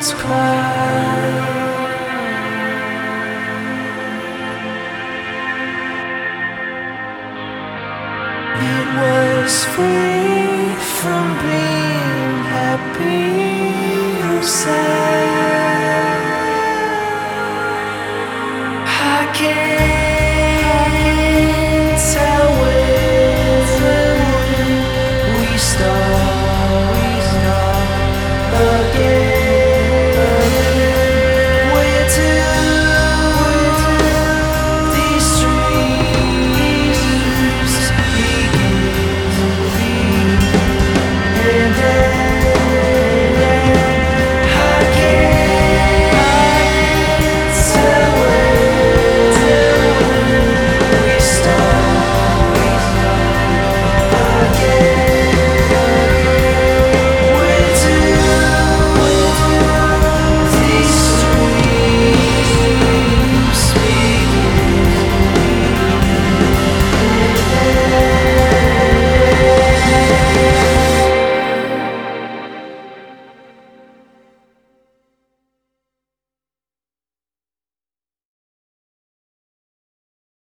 It was free from being happy or sad. I can't.